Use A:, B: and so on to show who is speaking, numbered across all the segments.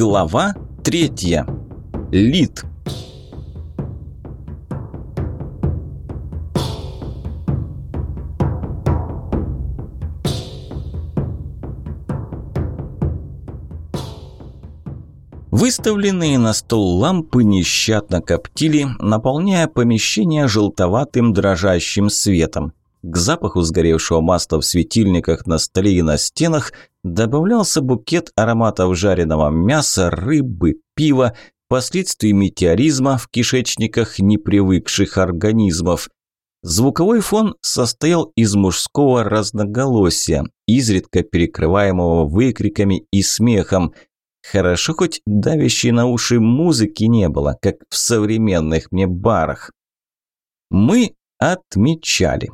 A: Глава третья. Лид. Выставленные на стол лампы нещадно коптили, наполняя помещение желтоватым дрожащим светом. К запаху сгоревшего масла в светильниках на столе и на стенах добавлялся букет ароматов жареного мяса, рыбы, пива, последствий метеоризма в кишечниках непривыкших организмов. Звуковой фон состоял из мужского разноголосия, изредка перекрываемого выкриками и смехом. Хорошо хоть давящей на уши музыки не было, как в современных мне барах. Мы отмечали.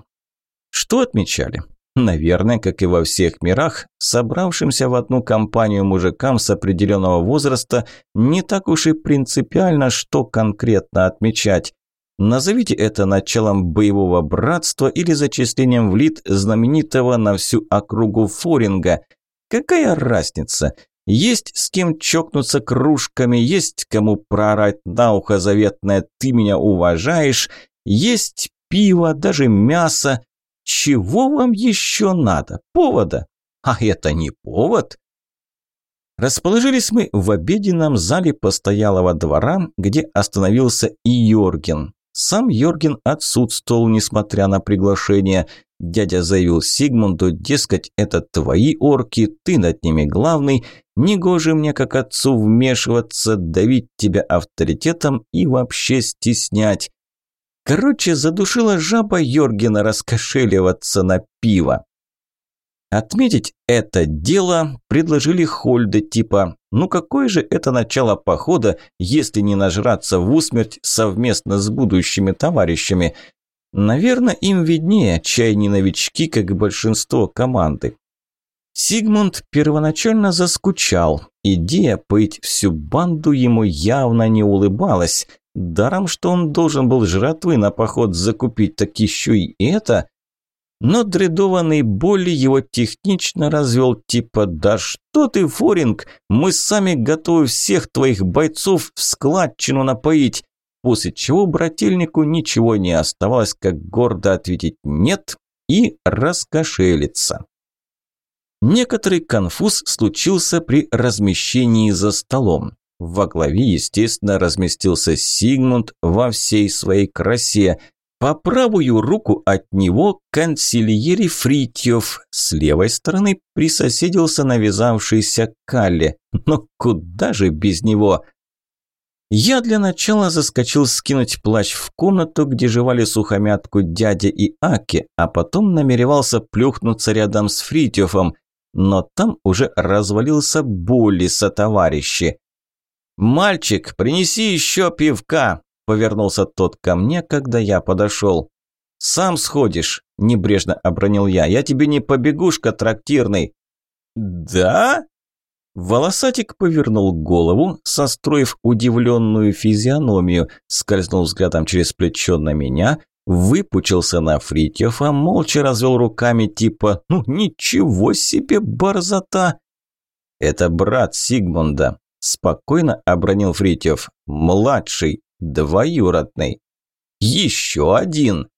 A: Что отмечали? Наверное, как и во всех мирах, собравшимся в одну компанию мужикам с определенного возраста не так уж и принципиально, что конкретно отмечать. Назовите это началом боевого братства или зачислением в лид знаменитого на всю округу форинга. Какая разница? Есть с кем чокнуться кружками, есть кому проорать на ухо заветное «ты меня уважаешь», есть пиво, даже мясо, чего вам еще надо? Повода? А это не повод? Расположились мы в обеденном зале постоялого двора, где остановился и Йорген. Сам Йорген отсутствовал, несмотря на приглашение. Дядя заявил Сигмунду, дескать, это твои орки, ты над ними главный, негоже мне как отцу вмешиваться, давить тебя авторитетом и вообще стеснять. Короче, задушила жаба Йоргена раскошеливаться на пиво. Отметить это дело предложили Хольда типа «Ну какое же это начало похода, если не нажраться в усмерть совместно с будущими товарищами?» Наверное, им виднее, чай не новички, как большинство команды. Сигмунд первоначально заскучал. Идея поить всю банду ему явно не улыбалась – Даром, что он должен был жратвы на поход закупить, так еще и это. Но дредованный боли его технично развел, типа «Да что ты, Форинг, мы сами готовы всех твоих бойцов в складчину напоить». После чего брательнику ничего не оставалось, как гордо ответить «нет» и раскошелиться. Некоторый конфуз случился при размещении за столом. Во главе, естественно, разместился Сигмунд во всей своей красе. По правую руку от него канцельери Фритьев, с левой стороны присоседился навязавшийся Калле. Но куда же без него? Я для начала заскочил скинуть плащ в комнату, где жевали сухомятку дядя и Аки, а потом намеревался плюхнуться рядом с Фритьевым, но там уже развалился Болли со товарищи. «Мальчик, принеси еще пивка!» – повернулся тот ко мне, когда я подошел. «Сам сходишь», – небрежно обронил я. «Я тебе не побегушка трактирный». «Да?» Волосатик повернул голову, состроив удивленную физиономию, скользнул взглядом через плечо на меня, выпучился на Фритьёфа, молча развел руками типа «Ну ничего себе борзота!» «Это брат Сигмунда», Спокойно обронил Фритьев. Младший, двоюродный. Еще один.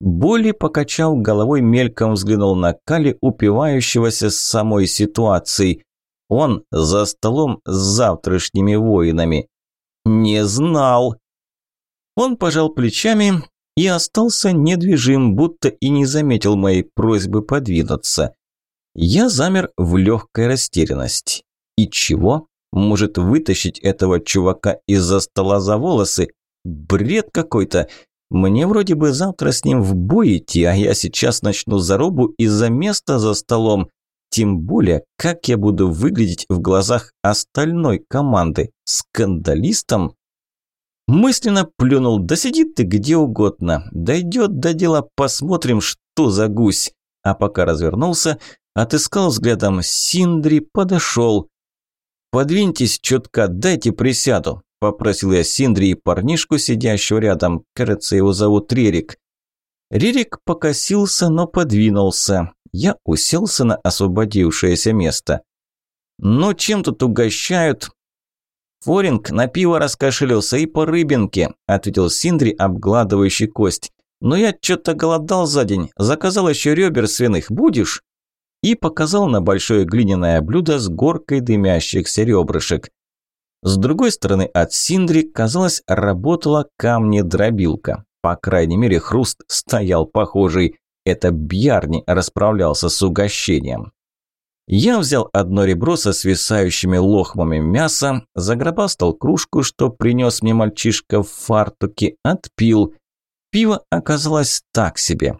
A: Боли покачал головой, мельком взглянул на Кали, упивающегося с самой ситуацией. Он за столом с завтрашними воинами. Не знал. Он пожал плечами и остался недвижим, будто и не заметил моей просьбы подвинуться. Я замер в легкой растерянности. И чего? Может вытащить этого чувака из-за стола за волосы? Бред какой-то. Мне вроде бы завтра с ним в бой идти, а я сейчас начну заробу из-за места за столом. Тем более, как я буду выглядеть в глазах остальной команды? Скандалистом? Мысленно плюнул, да сиди ты где угодно. Дойдет до дела, посмотрим, что за гусь. А пока развернулся, отыскал взглядом Синдри, подошел. «Подвиньтесь чутка, дайте присяду», – попросил я Синдри и парнишку, сидящего рядом. Кажется, его зовут Рерик. Рерик покосился, но подвинулся. Я уселся на освободившееся место. «Ну, чем тут угощают?» «Форинг на пиво раскошелился и по рыбинке», – ответил Синдри, обгладывающий кость. «Но я что-то голодал за день, заказал еще ребер свиных, будешь?» И показал на большое глиняное блюдо с горкой дымящихся ребрышек. С другой стороны от Синдри, казалось, работала камни-дробилка. По крайней мере, хруст стоял похожий. Это Бьярни расправлялся с угощением. Я взял одно ребро со свисающими лохмами мяса, загробастал кружку, что принес мне мальчишка в фартуке, отпил. Пиво оказалось так себе.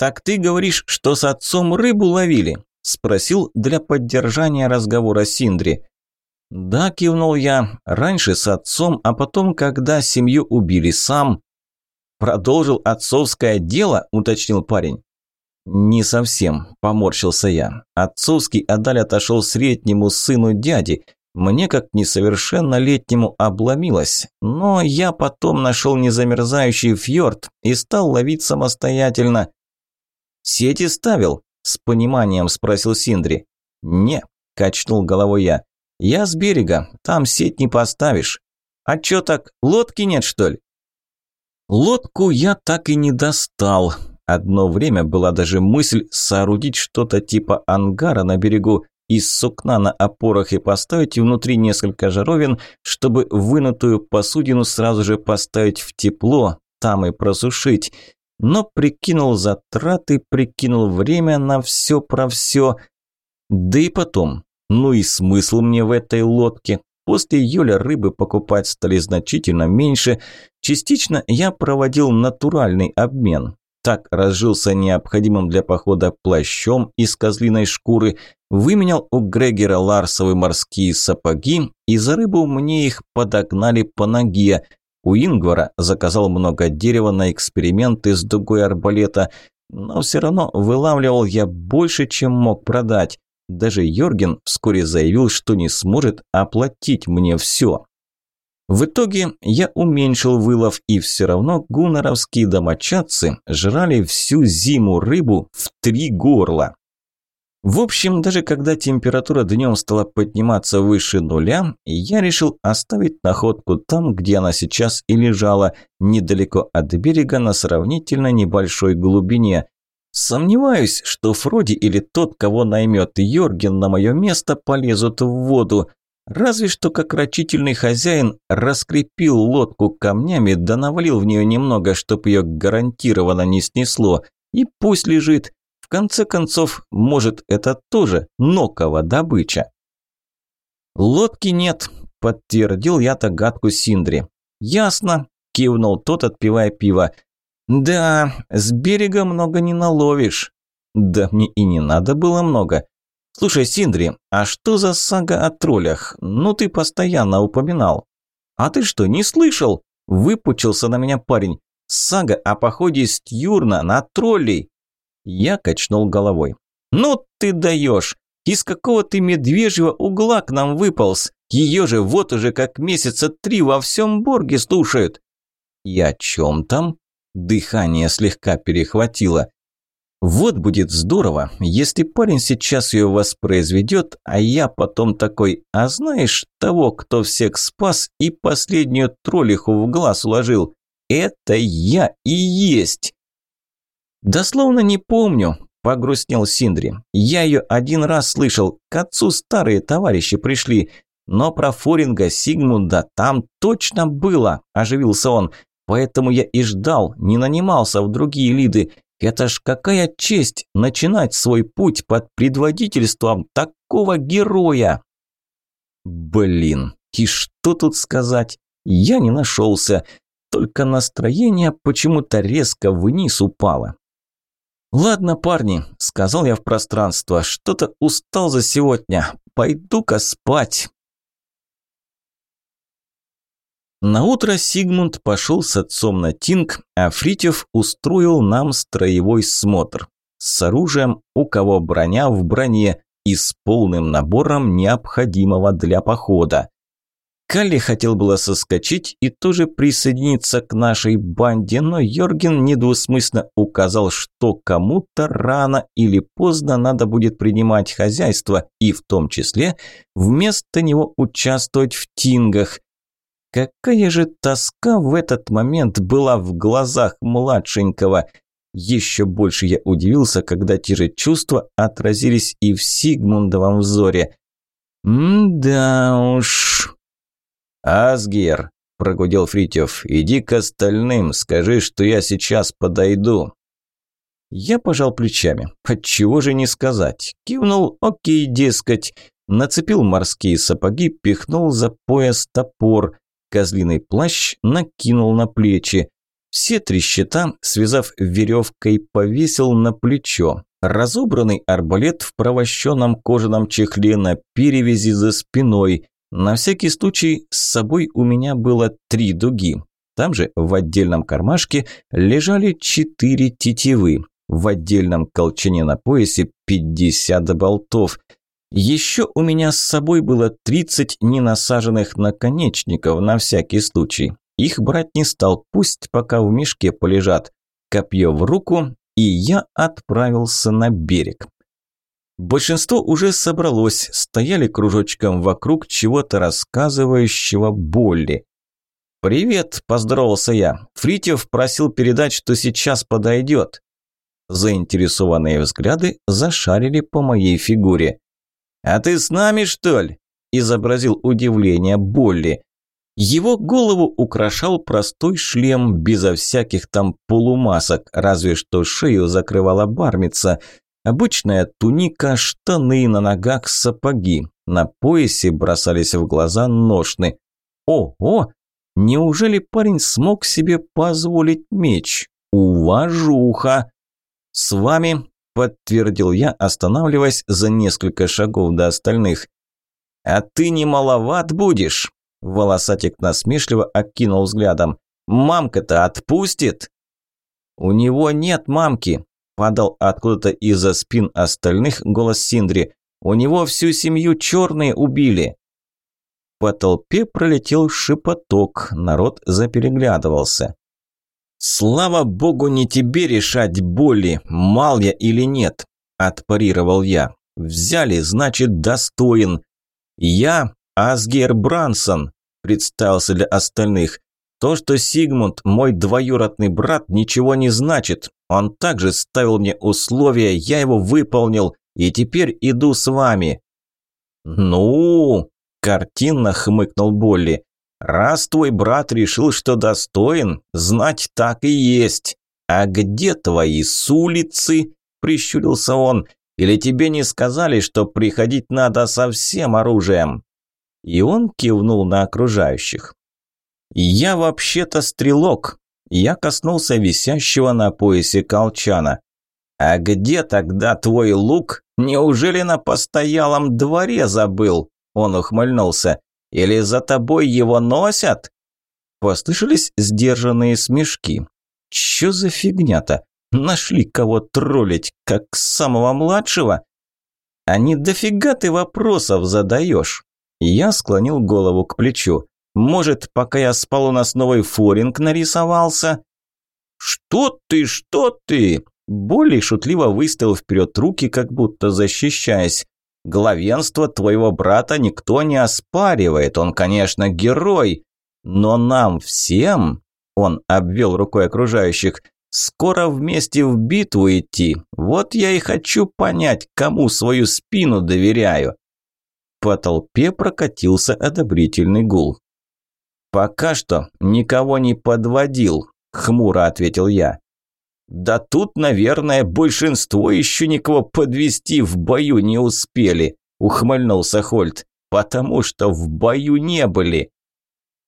A: «Так ты говоришь, что с отцом рыбу ловили?» – спросил для поддержания разговора Синдри. «Да», – кивнул я, – «раньше с отцом, а потом, когда семью убили сам». «Продолжил отцовское дело?» – уточнил парень. «Не совсем», – поморщился я. «Отцовский Адаль отошел среднему сыну дяди. Мне, как несовершеннолетнему, обломилось. Но я потом нашел незамерзающий фьорд и стал ловить самостоятельно». «Сети ставил?» – с пониманием спросил Синдри. «Не», – качнул головой я. «Я с берега, там сеть не поставишь». «А чё так, лодки нет, что ли?» Лодку я так и не достал. Одно время была даже мысль соорудить что-то типа ангара на берегу из сукна на опорах и поставить внутри несколько жаровин, чтобы вынутую посудину сразу же поставить в тепло, там и просушить. Но прикинул затраты, прикинул время на все про все. Да и потом, ну и смысл мне в этой лодке? После Юля рыбы покупать стали значительно меньше. Частично я проводил натуральный обмен. Так разжился необходимым для похода плащом из козлиной шкуры, выменял у Грегера Ларсовы морские сапоги, и за рыбу мне их подогнали по ноге. У Ингвара заказал много дерева на эксперименты с дугой арбалета, но все равно вылавливал я больше, чем мог продать. Даже Йорген вскоре заявил, что не сможет оплатить мне все. В итоге я уменьшил вылов, и все равно гунаровские домочадцы жрали всю зиму рыбу в три горла. В общем, даже когда температура днем стала подниматься выше нуля, я решил оставить находку там, где она сейчас и лежала, недалеко от берега на сравнительно небольшой глубине. Сомневаюсь, что Фроди или тот, кого наймет Йорген на мое место, полезут в воду. Разве что как рачительный хозяин раскрепил лодку камнями, да навалил в нее немного, чтоб ее гарантированно не снесло. И пусть лежит. Конце концов, может, это тоже нокова добыча. «Лодки нет», – подтвердил я догадку Синдри. «Ясно», – кивнул тот, отпивая пиво. «Да, с берега много не наловишь». «Да мне и не надо было много. «Слушай, Синдри, а что за сага о троллях? Ну, ты постоянно упоминал». «А ты что, не слышал?» – выпучился на меня парень. «Сага о походе Стьюрна на троллей». Я качнул головой. «Ну ты даешь! Из какого ты медвежьего угла к нам выполз? Ее же вот уже как месяца три во всем Борге слушают». «И о чем там?» Дыхание слегка перехватило. Вот будет здорово, если парень сейчас ее воспроизведет, а я потом такой, а знаешь того, кто всех спас и последнюю троллиху в глаз уложил? Это я и есть. Дословно не помню, погрустнел Синдри. Я ее один раз слышал, к отцу старые товарищи пришли. Но про Форинга Сигмунда там точно было, оживился он. Поэтому я и ждал, не нанимался в другие лиды. Это ж какая честь начинать свой путь под предводительством такого героя. Блин, и что тут сказать? Я не нашелся, только настроение почему-то резко вниз упало. «Ладно, парни», – сказал я в пространство, – «что-то устал за сегодня. Пойду-ка спать». На утро Сигмунд пошел с отцом на тинг, а Фритьев устроил нам строевой смотр. С оружием, у кого броня в броне и с полным набором необходимого для похода. Калли хотел было соскочить и тоже присоединиться к нашей банде, но Йорген недвусмысленно указал, что кому-то рано или поздно надо будет принимать хозяйство и в том числе вместо него участвовать в тингах. Какая же тоска в этот момент была в глазах младшенького. Еще больше я удивился, когда те же чувства отразились и в Сигмундовом взоре. «М-да уж...» «Асгер», – прогудел Фритьев, – «иди к остальным, скажи, что я сейчас подойду». Я пожал плечами. Отчего же не сказать? Кивнул, окей, дескать. Нацепил морские сапоги, пихнул за пояс топор. Козлиный плащ накинул на плечи. Все три щита, связав веревкой, повесил на плечо. Разобранный арбалет в провощенном кожаном чехле на перевязи за спиной. На всякий случай с собой у меня было три дуги. Там же в отдельном кармашке лежали четыре тетивы. В отдельном колчане на поясе 50 болтов. Еще у меня с собой было 30 ненасаженных наконечников на всякий случай. Их брать не стал, пусть пока в мешке полежат. Копье в руку, и я отправился на берег. Большинство уже собралось, стояли кружочком вокруг чего-то рассказывающего Болли. «Привет», – поздоровался я. Фритьев просил передать, что сейчас подойдет. Заинтересованные взгляды зашарили по моей фигуре. «А ты с нами, что ли?» – изобразил удивление Болли. Его голову украшал простой шлем, безо всяких там полумасок, разве что шею закрывала бармица – Обычная туника, штаны, на ногах сапоги. На поясе бросались в глаза ножны. Ого! Неужели парень смог себе позволить меч? Уважуха! С вами, подтвердил я, останавливаясь за несколько шагов до остальных. А ты не маловат будешь? Волосатик насмешливо окинул взглядом. Мамка-то отпустит? У него нет мамки, Падал откуда-то из-за спин остальных голос Синдри. «У него всю семью черные убили!» По толпе пролетел шепоток, народ запереглядывался. «Слава богу, не тебе решать, боли, мал я или нет!» – отпарировал я. «Взяли, значит, достоин!» «Я Асгер Брансон», – представился для остальных. То, что Сигмунд мой двоюродный брат, ничего не значит. Он также ставил мне условия, я его выполнил, и теперь иду с вами». «Ну?» – картинно хмыкнул Болли. «Раз твой брат решил, что достоин, знать так и есть. А где твои с улицы?» – прищурился он. «Или тебе не сказали, что приходить надо со всем оружием?» И он кивнул на окружающих. «Я вообще-то стрелок». Я коснулся висящего на поясе колчана. «А где тогда твой лук? Неужели на постоялом дворе забыл?» Он ухмыльнулся. «Или за тобой его носят?» Послышались сдержанные смешки. «Чё за фигня-то? Нашли кого троллить, как самого младшего?» «А не дофига ты вопросов задаешь?» Я склонил голову к плечу. Может, пока я спал, у нас новый форинг нарисовался?» «Что ты, что ты?» Болли шутливо выставил вперед руки, как будто защищаясь. «Главенство твоего брата никто не оспаривает, он, конечно, герой. Но нам всем...» Он обвел рукой окружающих. «Скоро вместе в битву идти. Вот я и хочу понять, кому свою спину доверяю». По толпе прокатился одобрительный гул. «Пока что никого не подводил», – хмуро ответил я. «Да тут, наверное, большинство еще никого подвести в бою не успели», – ухмыльнулся Хольт, – «потому что в бою не были».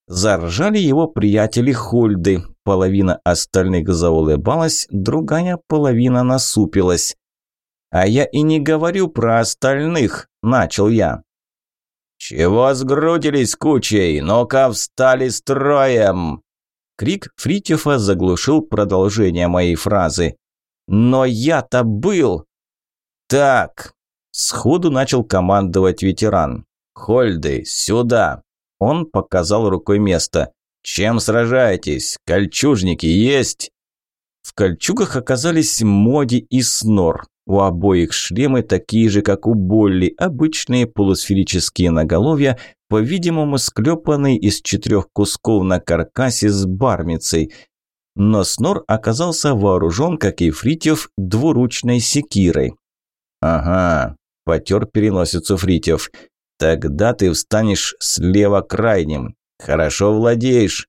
A: Заржали его приятели Хольды, половина остальных заулыбалась, другая половина насупилась. «А я и не говорю про остальных», – начал я. «Чего сгрудились кучей? Ну-ка встали строем!» Крик Фритьефа заглушил продолжение моей фразы. «Но я-то был!» «Так!» – сходу начал командовать ветеран. «Хольды, сюда!» Он показал рукой место. «Чем сражаетесь? Кольчужники есть?» В кольчугах оказались Моди и Снор. У обоих шлемы такие же, как у Болли, обычные полусферические наголовья, по-видимому, склепанные из четырех кусков на каркасе с бармицей. Но Снор оказался вооружен, как и Фритьев, двуручной секирой. «Ага», – потер переносицу Фритьев. «Тогда ты встанешь слева крайним. Хорошо владеешь».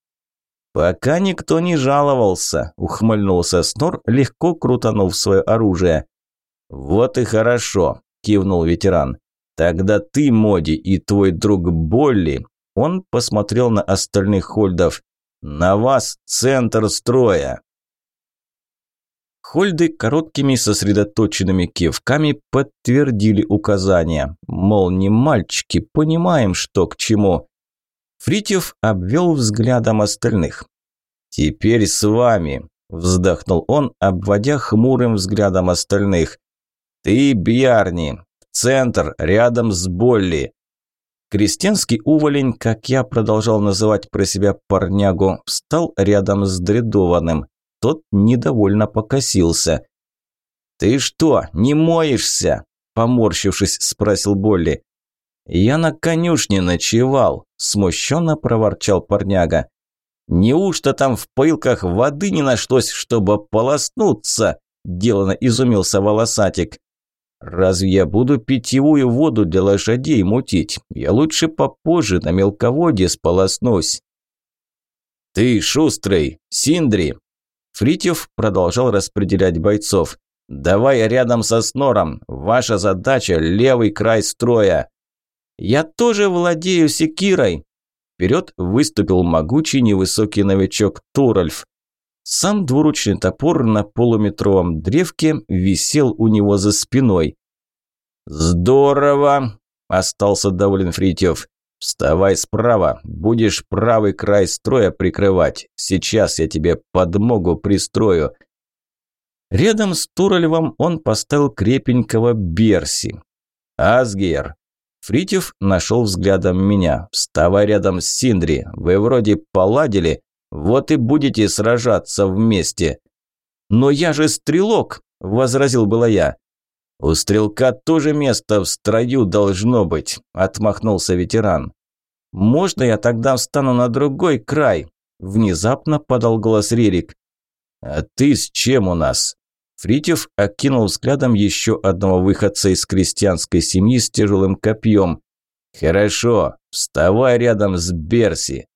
A: «Пока никто не жаловался», – ухмыльнулся Снор, легко крутанув свое оружие. «Вот и хорошо», – кивнул ветеран. «Тогда ты, Моди, и твой друг Болли...» Он посмотрел на остальных хольдов. «На вас центр строя!» Хольды короткими сосредоточенными кивками подтвердили указания. Мол, не мальчики, понимаем, что к чему. Фритьев обвел взглядом остальных. «Теперь с вами», – вздохнул он, обводя хмурым взглядом остальных. «Ты, Бьярни, центр, рядом с Болли». Крестьянский уволень, как я продолжал называть про себя парнягу, встал рядом с дредованным. Тот недовольно покосился. «Ты что, не моешься?» – поморщившись, спросил Болли. «Я на конюшне ночевал», – смущенно проворчал парняга. «Неужто там в пылках воды не нашлось, чтобы полоснуться?» – делано изумился волосатик. Разве я буду питьевую воду для лошадей мутить? Я лучше попозже на мелководье сполоснусь. Ты шустрый, Синдри. Фритьев продолжал распределять бойцов. Давай рядом со Снором. Ваша задача – левый край строя. Я тоже владею секирой. Вперед выступил могучий невысокий новичок Туральф. Сам двуручный топор на полуметровом древке висел у него за спиной. «Здорово!» – остался доволен Фритьев. «Вставай справа, будешь правый край строя прикрывать. Сейчас я тебе подмогу пристрою». Рядом с Туралевым он поставил крепенького Берси. «Асгер!» Фритьев нашел взглядом меня. «Вставай рядом с Синдри. Вы вроде поладили, вот и будете сражаться вместе». «Но я же стрелок!» – возразил было я. «У стрелка тоже место в строю должно быть», – отмахнулся ветеран. «Можно я тогда встану на другой край?» – внезапно подал голос Рерик. «А ты с чем у нас?» Фритьев окинул взглядом еще одного выходца из крестьянской семьи с тяжелым копьем. «Хорошо, вставай рядом с Берси.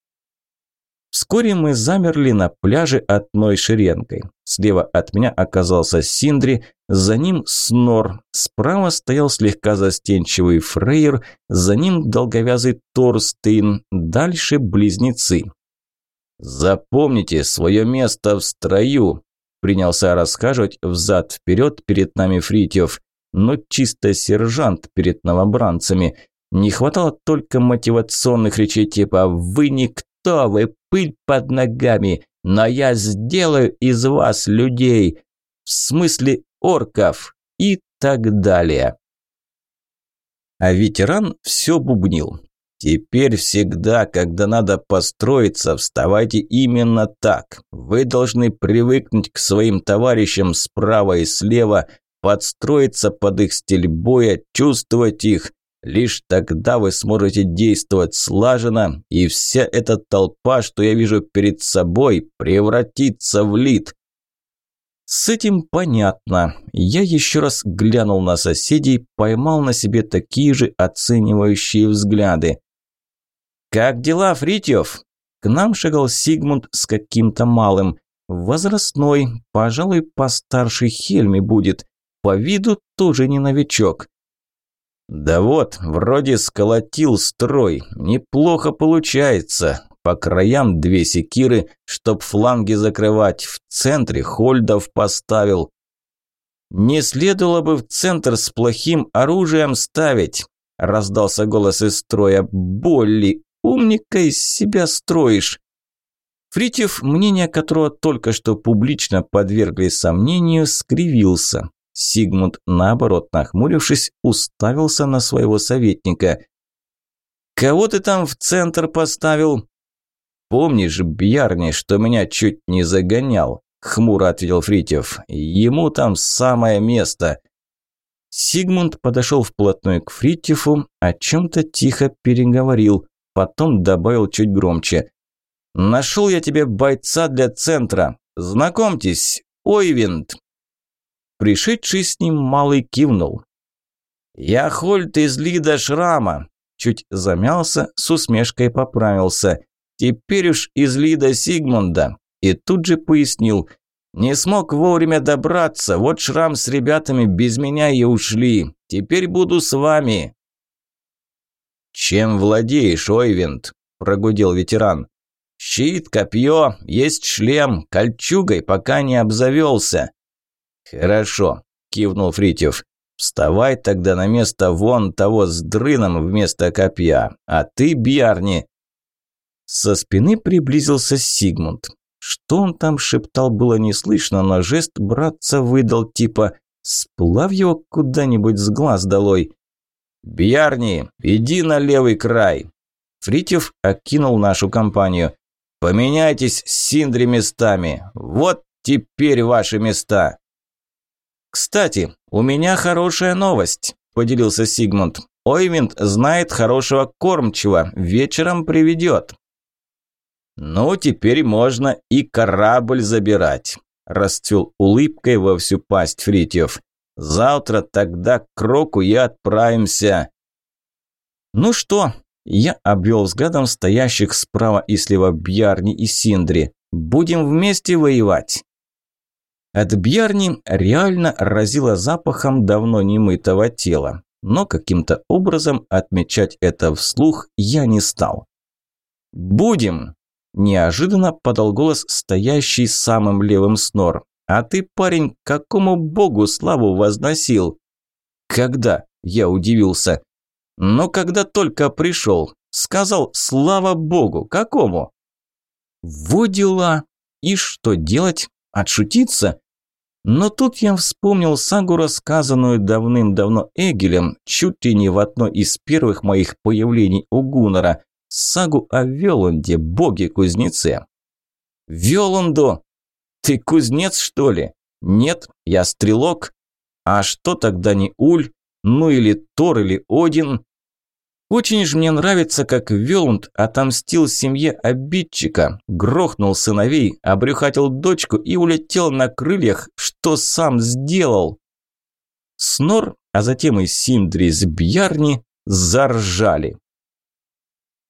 A: Вскоре мы замерли на пляже одной шеренкой. Слева от меня оказался Синдри, за ним Снор, справа стоял слегка застенчивый Фрейер, за ним долговязый Торстейн, дальше близнецы. «Запомните свое место в строю», – принялся рассказывать взад-вперед перед нами Фритьев, но чисто сержант перед новобранцами. Не хватало только мотивационных речей типа «Вы никто» что вы, пыль под ногами, но я сделаю из вас людей, в смысле орков и так далее. А ветеран все бубнил. Теперь всегда, когда надо построиться, вставайте именно так. Вы должны привыкнуть к своим товарищам справа и слева, подстроиться под их стиль боя, чувствовать их, Лишь тогда вы сможете действовать слаженно, и вся эта толпа, что я вижу перед собой, превратится в лид. С этим понятно. Я еще раз глянул на соседей, поймал на себе такие же оценивающие взгляды. «Как дела, Фритьев?» К нам шагал Сигмунд с каким-то малым. Возрастной, пожалуй, постарше Хельми будет. По виду тоже не новичок. «Да вот, вроде сколотил строй. Неплохо получается. По краям две секиры, чтоб фланги закрывать. В центре Хольдов поставил. Не следовало бы в центр с плохим оружием ставить», – раздался голос из строя. «Болли, умника из себя строишь». Фритьев, мнение которого только что публично подвергли сомнению, скривился. Сигмунд, наоборот, нахмурившись, уставился на своего советника. Кого ты там в центр поставил?» «Помнишь, Бьярни, что меня чуть не загонял?» – хмуро ответил Фритьев. «Ему там самое место». Сигмунд подошел вплотную к Фритьефу, о чем-то тихо переговорил, потом добавил чуть громче. «Нашел я тебе бойца для центра. Знакомьтесь, Ойвинд». Пришедший с ним малый кивнул. «Я Хольт из Лида Шрама», – чуть замялся, с усмешкой поправился. «Теперь уж из Лида Сигмунда». И тут же пояснил. «Не смог вовремя добраться, вот Шрам с ребятами без меня и ушли. Теперь буду с вами». «Чем владеешь, Ойвинд?» – прогудел ветеран. «Щит, копье, есть шлем, кольчугой пока не обзавелся». «Хорошо», – кивнул Фритьев. «Вставай тогда на место вон того с дрыном вместо копья, а ты, Бьярни!» Со спины приблизился Сигмунд. Что он там шептал, было не слышно, но жест братца выдал типа «Сплавь его куда-нибудь с глаз долой». «Бьярни, иди на левый край!» Фритьев окинул нашу компанию. «Поменяйтесь с Синдри местами. Вот теперь ваши места!» «Кстати, у меня хорошая новость», – поделился Сигмунд. «Ойвинд знает хорошего кормчего, вечером приведет». «Ну, теперь можно и корабль забирать», – расцвел улыбкой во всю пасть Фритьев. «Завтра тогда к Кроку и отправимся». «Ну что?» – я обвел взглядом стоящих справа и слева Бьярни и Синдри. «Будем вместе воевать». От Бьярни реально разило запахом давно немытого тела, но каким-то образом отмечать это вслух я не стал. «Будем!» – неожиданно подал голос стоящий самым левым снор. «А ты, парень, какому богу славу возносил?» «Когда?» – я удивился. «Ну, когда только пришел. Сказал, слава богу, какому?» «Во дела! И что делать? Отшутиться?» Но тут я вспомнил сагу, рассказанную давным-давно Эгелем, чуть ли не в одно из первых моих появлений у Гуннера, сагу о Велунде, боге-кузнеце. «Велунду! Ты кузнец, что ли? Нет, я стрелок. А что тогда не Уль? Ну или Тор, или Один?» Очень же мне нравится, как Велунд отомстил семье обидчика, грохнул сыновей, обрюхатил дочку и улетел на крыльях, что сам сделал. Снор, а затем и Синдри с Бьярни заржали.